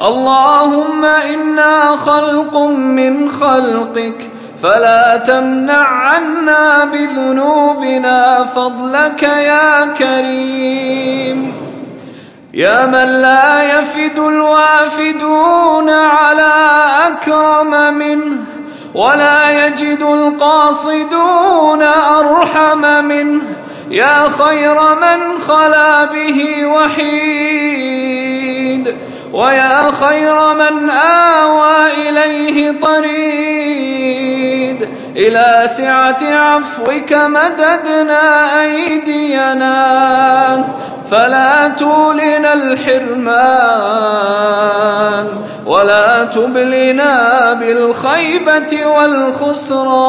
اللهم إنا خلق من خلقك فلا تمنع عنا بذنوبنا فضلك يا كريم. يا من لا يفد الوافدون على أكرم منه ولا يجد القاصدون أرحم منه. يا خير من خلا به وحيد ويا خير من آوى إليه طريد. إلى سعة عفوك مددنا أيدينا. فلا تولنا الحرمان. ولا تبلنا بالخيبة والخسران.